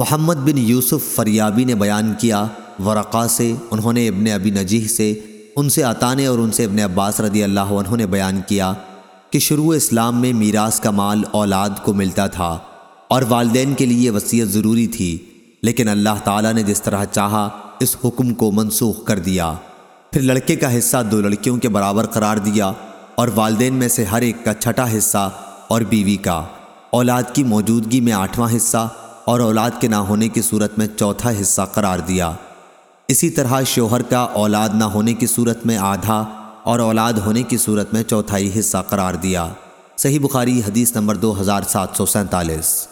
محمد بن یوسف فریابی نے بیان کیا ورقا سے، انہوں نے ابن ابی نجیح سے، ان سے عطانے اور ان سے ابن عباس رضی اللہ عنہ نے بیان کیا کہ شروع اسلام میں میراث کا مال اولاد کو ملتا تھا اور والدین کے لیے وصیت ضروری تھی، لیکن اللہ تعالیٰ نے جس طرح چاہا اس حکم کو منسوخ کر دیا۔ پھر لڑکے کا حصہ دو لڑکیوں کے برابر قرار دیا اور والدین میں سے ہر ایک کا چھٹا حصہ اور بیوی کا۔ اولاد کی موجودگی میں آٹھواں حصہ اور اولاد کے نہ ہونے کی صورت میں چوتھا حصہ قرار دیا۔ اسی طرح شوہر کا اولاد نہ ہونے کی صورت میں آدھا اور اولاد ہونے کی صورت میں چوتھائی حصہ قرار دیا۔ صحیح بخاری حدیث نمبر دو ہزار سات سو سینتالیس۔